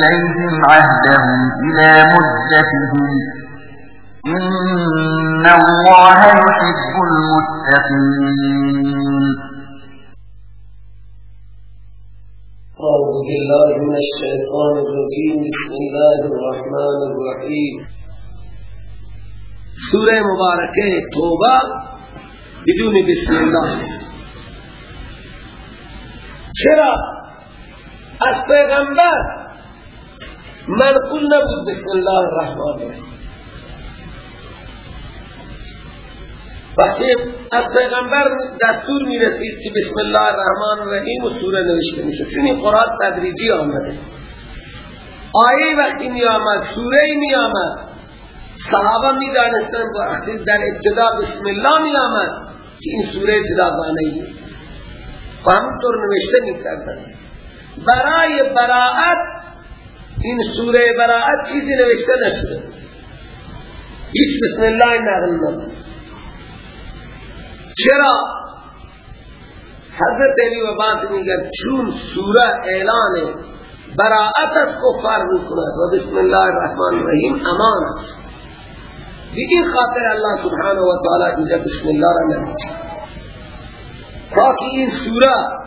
إليهم عهدهم إلى مدتهم. إن الله يحب المتقين. أعوذ بالله من الشيطان الرجيم. بسم الله الرحمن الرحيم. سورة مباركة توبة. بدون بسم الله. چرا؟ از پیغمبر منقول نبود بسم الله الرحمن الرحیم. وقتی از پیغمبر دستور می رسید که بسم الله الرحمن الرحیم و سوره نوشته می شد چون این قرآن تدریجی آمده. آیه وقتی می آمد سوره می آمد صحابه می دانستن وقتی در ابتدا بسم الله می آمد که این سوره جداگانه ای. و همونطور نوشته می کردن برای براعت این سوره براعت چیزی نوشته نشده. هیچ بسم الله نقل چرا؟ حضرت علی و باز میگن چون سوره اعلان براعت از کفار می‌کند و بسم الله الرحمن الرحیم امان است. دیگه خاطر الله سبحانه و تعالی اینجا بسم الله را نمیشه تاکه این سوره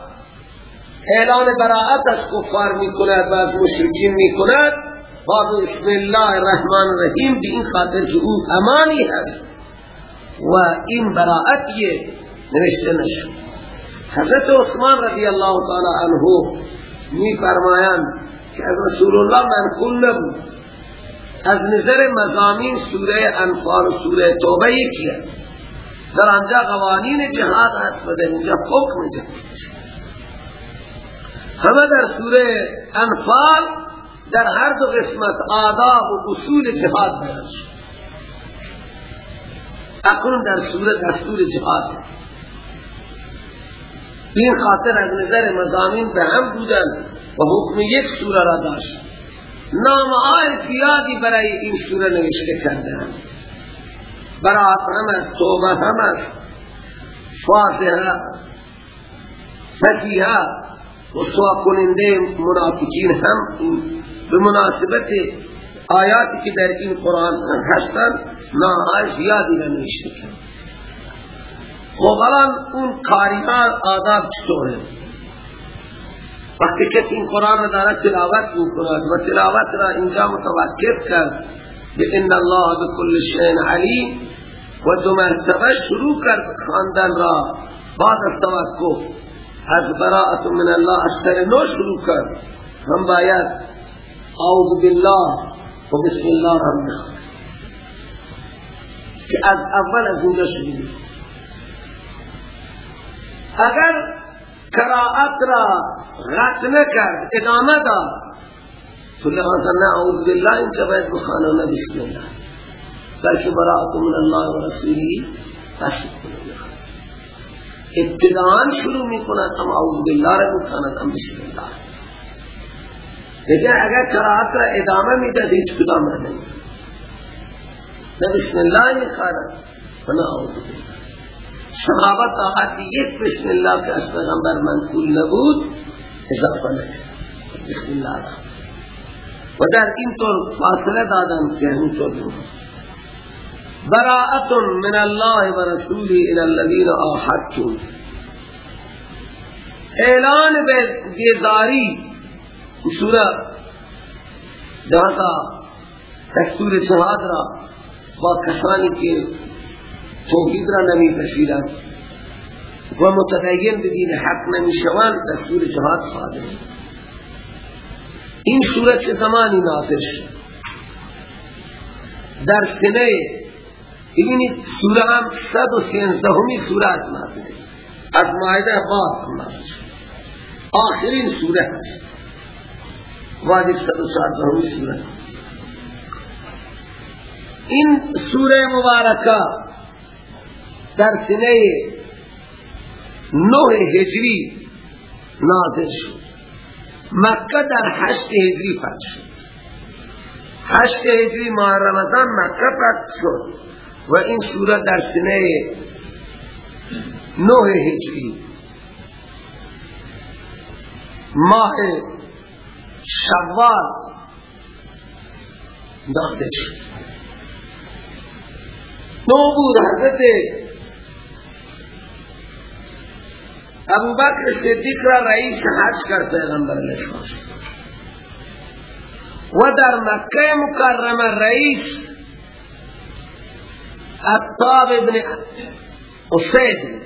اعلان براعت از کفار می‌کند و از مشرکین می‌کند. با بسم الله الرحمن الرحیم به این خاطر که او امانی هست. و این براعتیه نوشته نشد. حضرت عثمان رضی الله تعالی عنه می فرمایند که از رسول الله منقول نبود. از نظر مزامین سوره انفال و سوره توبه یکیه. در آنجا قوانین جهاد هست و در اینجا حکم جهاد همه در سوره انفال در هر دو قسمت آداب و اصول جهاد بیان شد اکنون در سوره دستور جهاد. این خاطر از نظر مزامین به هم بودن و حکم یک سوره را داشت. نام آی زیادی برای این سوره نوشته کردن. برات هم است توبه هم است فاتحه فتیحه و سوا کننده منافقین هم به مناسبت آیاتی که در این قرآن هستند نامهای زیادی نوشته کرد خب الان اون کاریها آداب چطوره؟ وقتی کسی این قرآن را تلاوت می‌کند و تلاوت را اینجا متوقف کرد به ان الله بكل شیء علیم و دو مرتبه شروع کرد خواندن را. بعد از توقف از براءت من الله از سر نو شروع کرد. هم باید اعوذ بالله و بسم الله هم بخواد که از اول از اینجا شروع اگر قرائت را غط نکرد ادامه داد. تو لحاظا نعوذ بالله اینجا باید بخانه نه بسم الله. بلکه براءت من الله و رسولی تشک کنه ابتداء شروع می کند اما اعوذ بالله را بخاند ام بسم الله لیکن اگر قرائت را ادامه می‌داد هیچ کدام را نمید نه بسم الله می خواند و نه اعوذ بالله. صحابت آقا یک بسم الله که از پیغمبر منقول نبود اضافه نکرد. بسم الله را. و در این طور فاصله دادن که اینطور بود. براءت من الله و رسولی الى الذین آحدتم. اعلان بیداری سورہ جہاں کا دستور جهاد را با کسانی که توحید را نمی پشیرند و متدین به دین حق نمی شوند دستور جهاد صادر این صورت چه زمانی نازل شد؟ در سنه ببینید سوره هم صد و سینزدهمی سوره از نازل از مایده نازل شد آخرین سوره هست. واجب صد و چارزدهمی سوره. این سوره مبارکه در سنه نوه هجری نازل شد. مکه در هشت هجری فتح شد. هشت هجری ماه رمضان مکه فتح شد. و این سوره در سنه نوه هجری. ماه شوال داخل شد. نو بود. حضرت ابو بکر صدیق را رئیس حج کرد پیغمبر السلام. و در مکه مکرمه رئیس اتاب ابن اسید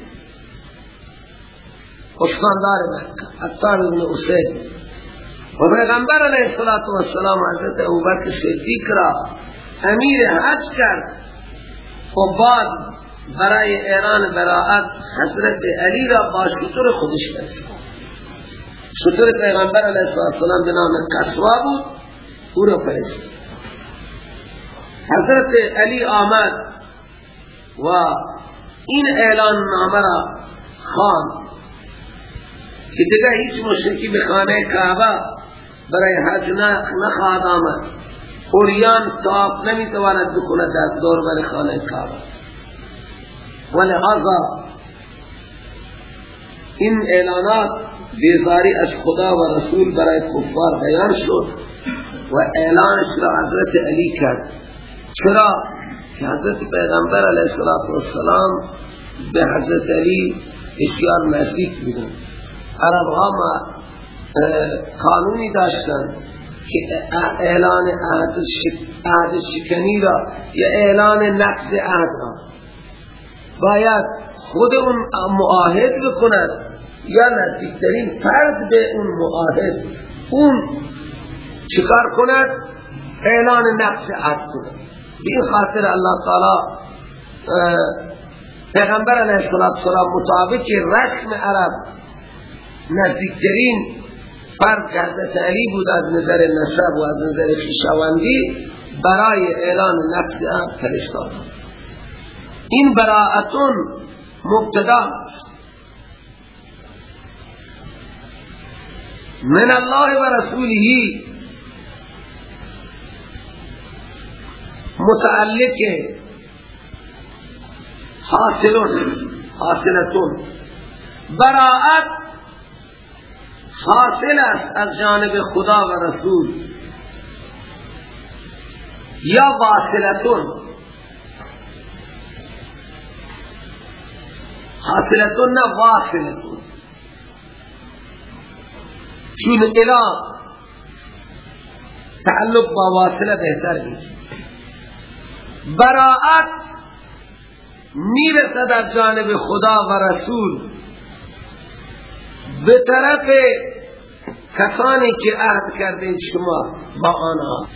اسفاندار مکه. اتاب ابن اسید و پیغمبر علیہ السلام حضرت ابو بکر صدیق را امیر حج کرد. و بعد برای ایران براعت حضرت علی را با شطور خودش فرستاد. شطور پیغمبر علیه السلام به نام کسوا بود. او را فرستاد. حضرت علی آمد. و این اعلان نامه را خان که دیگه هیچ مشرکی به خانه کعبه برای حج نخواهد آمد. اوریان تاپ نمی‌تواند بکند در دور بر خانه کعبه. ولهذا این اعلانات بیزاری از خدا و رسول برای کفار بیان شد و اعلانش را حضرت علی کرد. چرا؟ که حضرت پیغمبر علیه السلام به حضرت علی بسیار نزدیک بودن عرب ها قانونی داشتن که اعلان عهد شکنی را یا اعلان نقض عهد را. باید خود اون معاهد بکند یا نزدیکترین فرد به اون معاهد اون چکار کند؟ اعلان نقص عهد کند. به خاطر الله تعالی پیغمبر علیه السلام مطابق رسم عرب نزدیکترین فرد حضرت علی بود از نظر نسب و از نظر خیشاوندی برای اعلان نقص عهد فرستاد. این براعتون مبتدا من الله و رسوله متعلق حاصلون حاصلتون. براعت حاصل است از جانب خدا و رسول. یا واصلتون. حاصلتون نه واصلتون. چون الا تعلق با واصله بهتر نیست براعت می‌رسد از جانب خدا و رسول. به طرف کسانی که عهد کرده شما با آنها.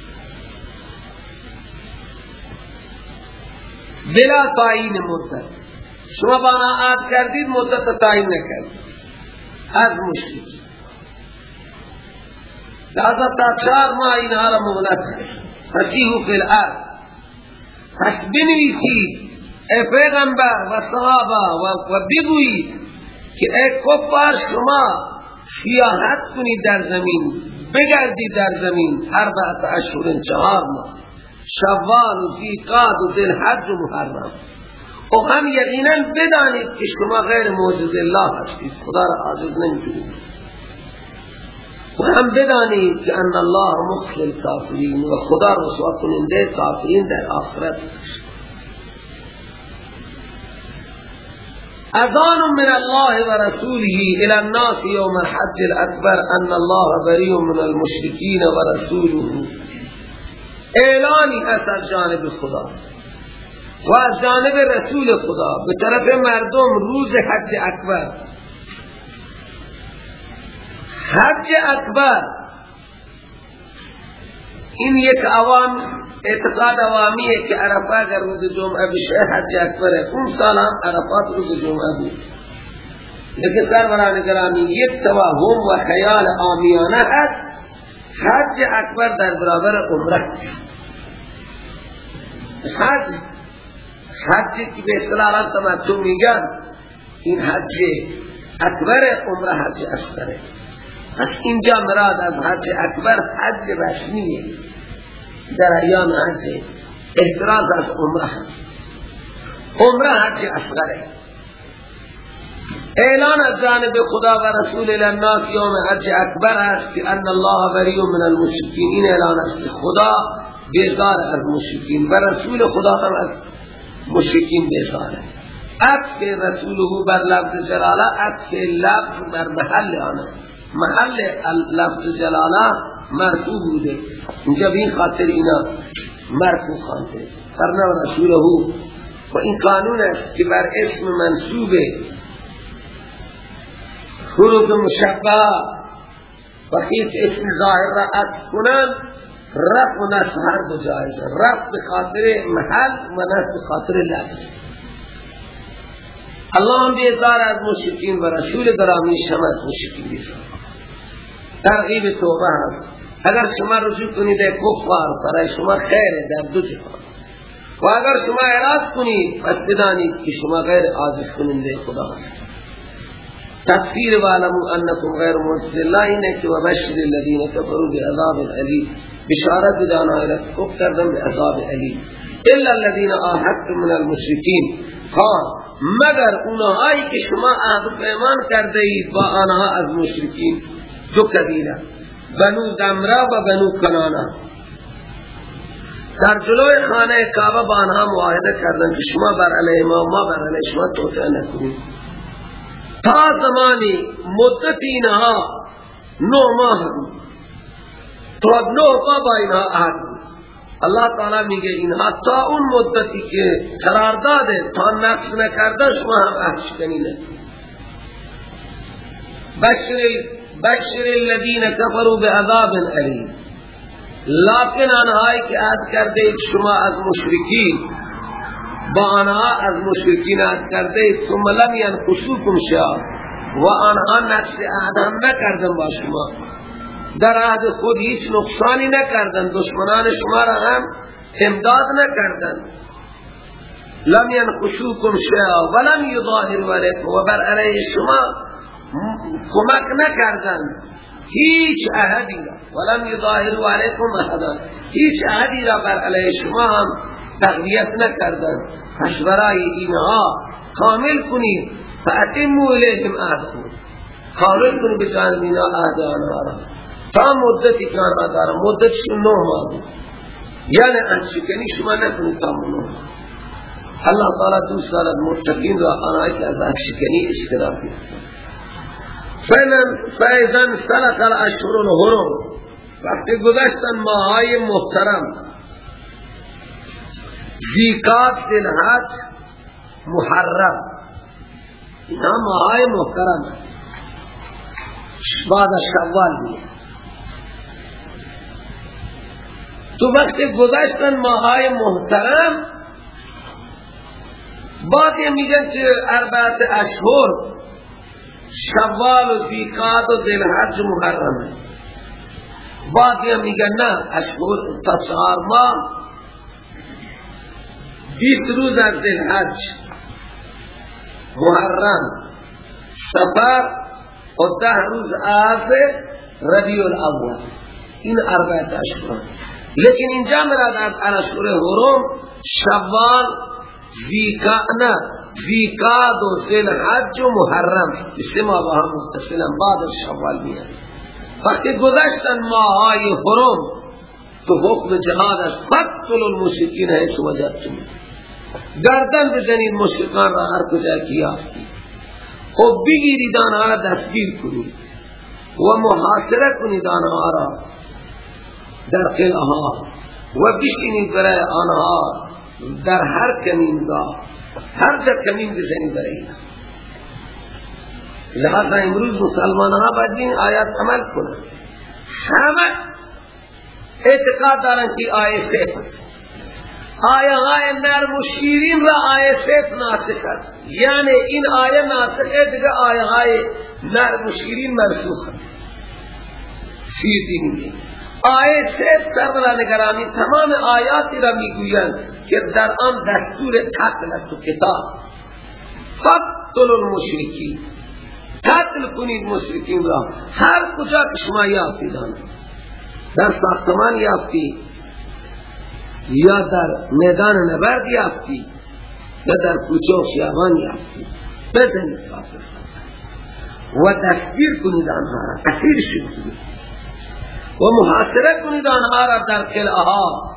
بلا تعیین مدت. شما با آنها عهد کردید مدت تعیین نکردید. از مشرک لذا تا چار ماه اینها را مهلت فسیحو فی الارض. پس بنویسید ای پیغمبر و صحابه و بگویید که ای کفار شما سیاحت کنید در زمین بگردید در زمین. اربعت اشهر چهار ماه شوال و زیقاد و ذلحج و محرم. و هم یقینا بدانید که شما غیر موجود الله هستید. خدا را عاجز نمی‌تونید و هم بدانید که ان الله مخل کافرین و خدا رسوا کننده کافرین در آخرت. اذان من الله ورسوله الى الناس يوم الحج الاكبر ان الله بريء من المشركين ورسوله اعلانی هست از جانب خدا و از جانب رسول خدا به طرف مردم روز حج اکبر. حج اکبر. این یک عوام اعتقاد عوامیه که عرفه اگر روز جمعه بشه حج اکبره. اون سال هم عرفات روز جمعه بود. لیکن سروران گرامی یک توهم و خیال آمیانه هست. حج اکبر در برابر عمره. حج حجی که به اصطلاح تمتع میگن این حج اکبر عمره حج اصغره. پس اینجا مراد از حج اکبر حج رسمیه در ایام حج احتراز از عمره عمره حج اصغره. اعلان از جانب خدا و رسول الناس یوم حج اکبر است که ان الله بریء من المشرکین. این اعلان است که خدا بیزار از مشرکین و رسول خدا هم از مشرکین بیزاره. عطف رسوله بر لفظ جلاله عطف لفظ بر محل آنه محل لفظ جلاله مرفوع بوده. اینجا به این خاطر اینا مرفوع خانده فرنا رسوله و این قانون است که بر اسم منصوبه حروف مشبه وقتی اسم ظاهر را عطف کنن رفع و نصف هر دو جایز رفع بخاطر محل و نصف بخاطر لفظ. الله هم بیزار از مشرکین و رسول گرامی شما از مشرکین بیزار. ترغیب توبه هست اگر شما رجوع کنید کفار برای شما خیره در دو جهان و اگر شما اعراض کنید پس بدانید که شما غیر عاجز کننده خدا هست تکفیر وعلمو انکم غیر مرسل الله اینه که وبشر الذین کفروا بعذاب علیم بشارت بدانا الکفر کردن بعذاب علیم الا الذين آهدتم من المشرکین. قال مگر اونهایی که شما عهد و پیمان کرده اید با آنها از مشرکین؟ دو قبیله. بنو دمرا و بنو کنانا. در جلوی خانه کعبه با آنها معاهده کردن که شما بر علیه ما ما بر علیه شما توطعه نکنید تا زمانی مدت اینها نو ماه تا نو ماه با اینها عهد الله تعالی میگه اینها تا اون مدتی که قرار داده تا نقص نکرده شما هم عهد شکنی بشر بشر الذين كفروا بعذاب الیم. لیکن آنهایی که عهد کرده شما از مشرکین با آنها از مشرکین عهد کرده ثم لم ينقصوكم شيئا و آنها نقص عهد هم نکردن با شما. در عهد خود هیچ نقصانی نکردن دشمنان شما را هم امداد نکردن. لم ينقصوكم شيئا ولم يظاهروا عليكم و بر علیه شما کمک نکردن. هیچ احدی را. ولم یظاهروا علیکم احدا. هیچ احدی را بر علیه شما هم تقویت نکردن. پس برای اینها کامل کنید فاتموا الیهم عهدهم کامل کنید به جانب اینها عهد آنها تا مدتی که آنها دارم مدتشون نه ماه یعنی انشکنی شما نکنید تا نه الله تعالی دوست دارد متقین را آنهایی که از انشکنی اشتراک فیضن سلق الاشهر الحرم وقتی گذشتن ماهای محترم. زیقات دلحج محرم. اینا ماهای محترم. بعد شوال بیه تو وقتی گذشتن ماهای محترم بعد میگن که اربعت اشهر. شوال و زیقات و دلحج محرم. بعد یه میگن نه اشهر تا چهار ماه. بیس روز از دلحج محرم. سفر و ده روز از ربیع الاول. این اربعت اشهر. لیکن اینجا مراد از اشهر حرم شوال نه. زیقاد و ذل حج و محرم. سه ماه با هم متصلا بعد از شوال میاد. وقتی گذشتن ماهای حرم تو حکم جهاد از فتل المشرکین حیث وجدتم گردن بزنید مشرکان را هر کجا کی یافتی. خب بگیرید آنها را دستگیر کنید. و محاصره کنید آنها را در قلعه ها و بشینید برای آنها در هر کمینگاه هر جا کمین بزنی برای اینا لحظا امروز مسلمان ها باید این آیات عمل کنن. همه اعتقاد دارن که آیه سیف آیه های نرم و شیرین را آیه سیف ناسخ است. یعنی این آیه ناسخ ہے دیگه آیه های نرم و شیرین مرسوخ است. شیرین میگه آیه سه سروران گرامی تمام آیاتی را می‌گویند که در آن دستور قتل است و کتاب قتل المشرکین. قتل کنید مشرکین را. هر کجا که شما یافتید در ساختمان یافتی. یا در میدان نبرد یافتی. یا در کوچه و خیابان یافتی. بزنید کافر و تکبیر کنید آنها را. اسیر شد و محاصره کنید آنها را در قلعه ها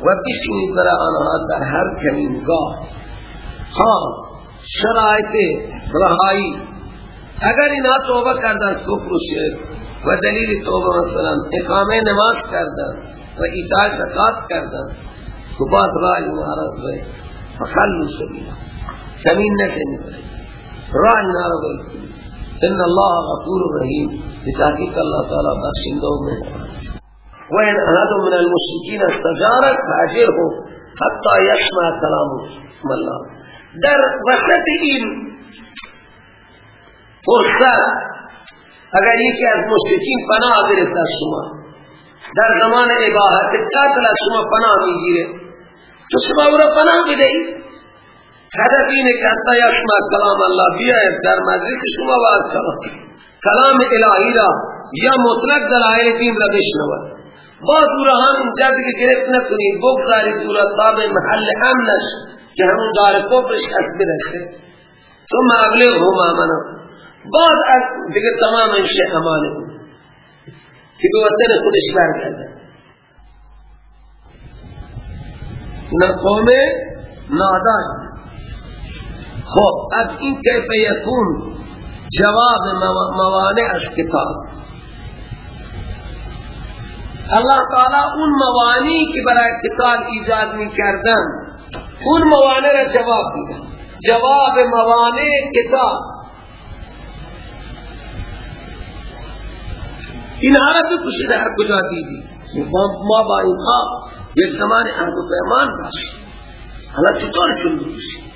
و بشینید برای آنها در هر کمینگاه. ها شرایط رهایی. اگر اینا توبه کردن کفر و و دلیل توبه مثلا اقامه نماز کردن و ایتاء زکات کردن تو بعد راه اینا را بے فخلو سبیلا کمین نکنی برای راه اینا را إن الله غفور رحیم بتحقیق اللہ تعالی بخشندہ میں وإن أحد من المشركين استجارك فأجره حتى يسمع كلام الله. در وسط این فرصت اگر یکی از مشرکین پناه گرفت از شما در زمان اباحت قتل از شما پناه میگیره. تو شما أو را پناه بدهید هدف اینه که حتی یسمع کلام الله بیاید در مجلس شما باز کلام. کلام الهی را یا مطلق دلائل دین را بشنود باز او را هم اینجا دیگه گرفت نکنید. بگذارید او را تا به محل امنش که همون دار کفرش از برسه ثم ابلغهم امنا باز از دیگه تمام انشه امانه. که به وطن خودش برگرده. اینا قوم نادان. خب از این کیف یکون جواب موانع از کتاب. اللہ تعالی اون موانی که برای کتاب ایجاد می کردن اون موانع را جواب دیدن جواب موانع کتاب. این را بکشید هر کجا دیدی. ما با اینها یک زمان عهد و پیمان داشت حالا چطور شون بکشید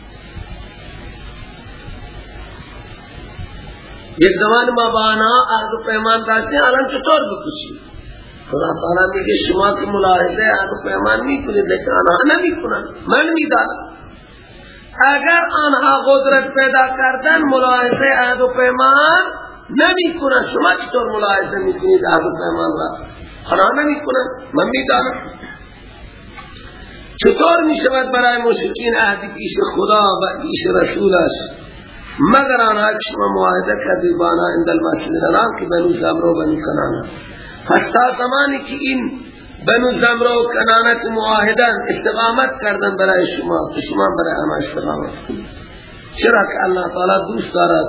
یک زمان ما با آنها عهد و پیمان داشتیم الان چطور بکشیم؟ خدا تعالی میگه شما که ملاحظه عهد و پیمان می‌کنید لیکن آنها نمی‌کنند من می‌دانم. اگر آنها قدرت پیدا کردن ملاحظه عهد و پیمان نمی‌کنند. شما چطور ملاحظه می‌کنید عهد و پیمان را؟ آنها نمی‌کنند من می‌دانم. چطور می‌شود برای مشرکین عهدی پیش خدا و پیش رسولش مگر آنها شما معاهده کردی بانا اند المسجد الحرام که بنو زمرو بنو کنانا حتی زمانی که این بنو زمرو و کنانا که معاهدن استقامت کردن برای شما شما برای اما استقامت کنید. چرا که اللہ تعالی دوست دارد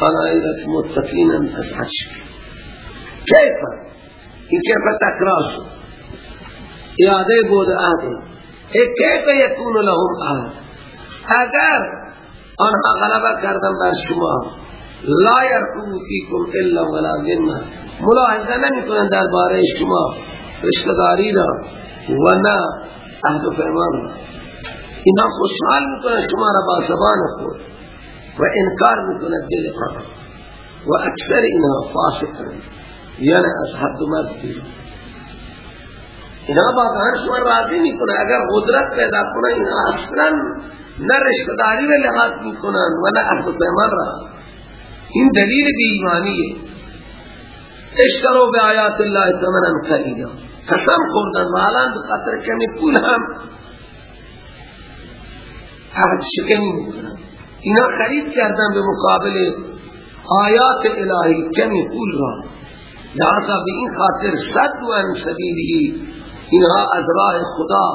را که متقین انتصحت شد کیفا این کیفا تکرار شد. اعاده بود آده کیف یکون لهم آد اگر آنها غلبه کردن بر شما. لا یرکو فیکم الا ولا ذمه ملاحظه نمی کنن درباره شما. رشتداری را و نه عهد و پیمان اینا خوشحال می‌کنن شما را با زبان خود. و انکار می‌کنن دل آنها و اکثر اینا فاسقن. یعنی از حد مرد اینا با دهن شما راضی می‌کنه اگر قدرت پیدا کنه اینا اصلا نه رشتداری و لحاظ می‌کنن و نه اهل پیمان را. این دلیل بی ایمانیه. اشترو به آیات الله ثمنا قلیلا. قسم خوردن مالا به خاطر کمی پول هم عهد شکنی می‌کنن. اینا خرید کردن به مقابل آیات الهی کمی پول را. لہذا به این خاطر صد و ان سبیلی اینها از راه خدا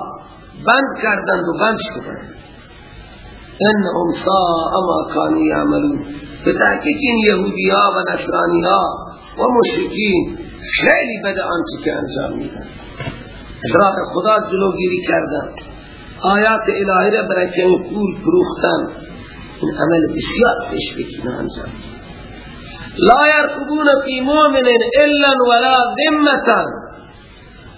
بند کردند و بند شدند. انهم ساء ما كانوا يعملون به تحقیق این یهودی ها و نصرانی ها و مشرکین خیلی بد آنچه که انجام میدن. از راه خدا جلوگیری کردن آیات الهی را برای کمی پول فروختن این عمل بسیار بکنه انجام لا يرقبون في مؤمن الا ولا ذمه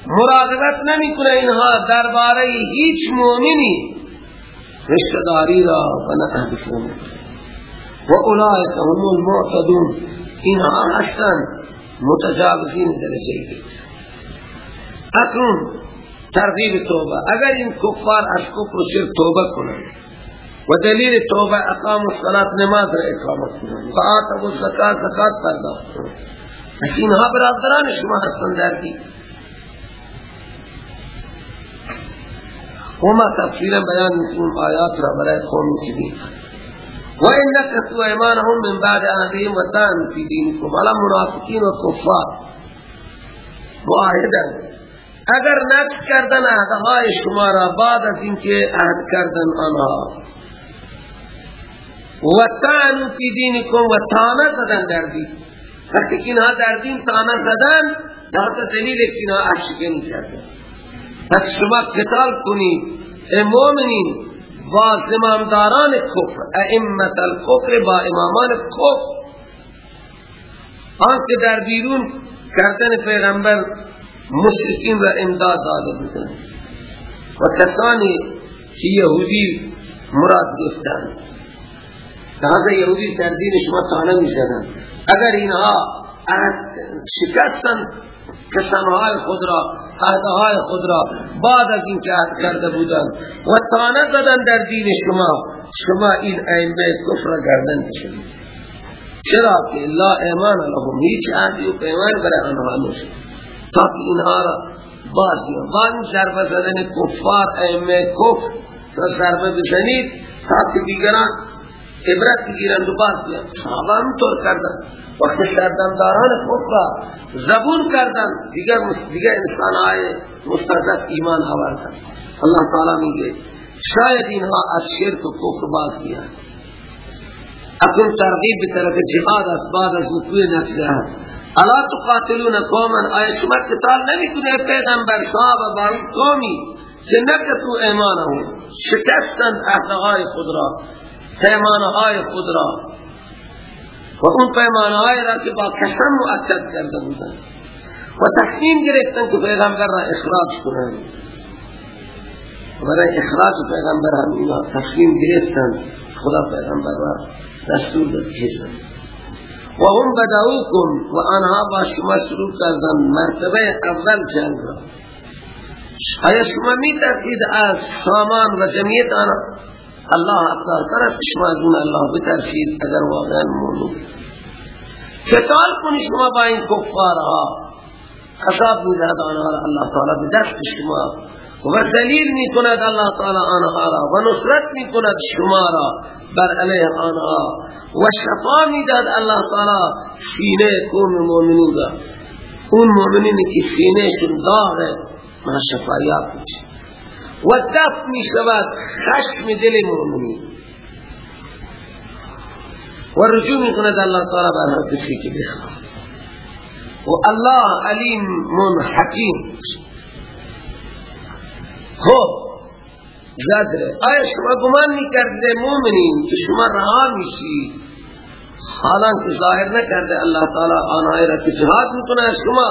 مراقبت نمی کنه اینها درباره هیچ مؤمنی. رشتداری را و نه اهل و اولئک هم المعتدون. اینها هستن متجاوزین درجه اکنون ترغیب توبه. اگر این کفار از کفر و شرک توبه کنند و دلیل توبه اقام الصلاة نماز را اقامت کنند و آتب الزکاة زکاة پرداخت کنند. پس اینها برادران شما هستن در دی و ما بیان این آیات را برای قومی دید و این نکسو ایمانهم من بعد آهدهم و تان فی دینکم. علا منافقین و کفار معاهدن. اگر نقص کردن عهدهای شما را بعد از اینکه عهد کردن آنها. و تان فی دینکم و تانه زدن در دین. وقتی اینها در دین تانه زدن در دلیل که اینها کردن. پس شما قتال کنید ای مومنین با زمامداران کفر ائمت الکفر با امامان کفر. آنکه در بیرون کردن پیغمبر مشرکین را امداد داده بودن و کسانی که یهودی مراد گفتن لحظه یهودی در دین شما تانه می زدن اگر اینها شکستن کسانهای خود را عهدهای خود را بعد از این که کرده بودند و تانه زدن در دین شما. شما این ائمه کفر گردن کشید چرا که لا ایمان لهم هیچ عهدی و پیمان برای آنها نشد تا که اینها را باز بیان ضربه زدن کفار ائمه کفر را ضربه بزنید تا که دیگران عبرت بگیرند و باز بیان صحابه طور کردن وقتی سردمداران کفر زبون کردن دیگر دیگر انسان آئے مستضف ایمان آوردن اللہ تعالی میگه شاید اینها از شرک و کفر باز بیان اکن ترغیب بطرف جهاد از بعد از وقوع نفسه الا تقاتلون قوما آیا شما قتال نمی کنه پیغمبر صحابه با قومی که نکتو ایمانهم شکستن احدهای خود را پیمانهای خود را. و اون پیمانهای را که با قسم مؤکد کرده بودن و تصمیم گرفتن که پیغمبر را اخراج کنند. برای اخراج پیغمبر هم اینا تصمیم گرفتن خدا پیغمبر را دستور داد کشن و هم بدعوکم و آنها با شما شروع کردن مرتبه اول جنگ را. آیا شما می از سامان و جمعیت آنها الله اکبر. طرف شما دون الله بترسید اگر واقعا مؤمن. قتال کنی شما با این کفارها. عذاب می‌دهد آنها را الله تعالی به دست شما. و ذلیل می کند الله تعالی آنها را و نصرت می کند شما را بر علیه آنها. و شفا می داد الله تعالی سینه قوم مؤمنین را. اون مؤمنینی که سینه شن داغه ما شفایات میشه. و دفع می شود. خشم دل مؤمنین و رجوع می کند اللہ تعالی بر هر که بخواه و الله علیم من حکیم. خب زدره آیا شما گمان می کرده مؤمنین که شما رها میشی؟ حالا که ظاهر نکرده اللہ تعالی آنهای را که جهاد می‌کنه شما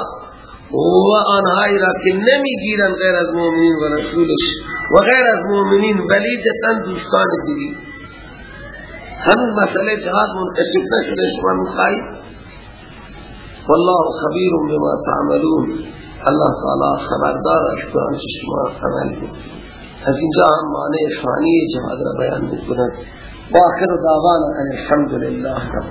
و آنهایی را که نمی‌گیرن غیر از مؤمنین و رسولش و غیر از مؤمنین ولیدتن دوستان دیگی همون مسئله جهاد منقسم نشده شما می‌خواهید؟ والله خبیر بما تعملون. الله تعالی خبردار از که شما عمل کنید. از اینجا هم معنی ثانی جهاد را بیان می‌کند. و آخر دعوانا ان الحمد لله رب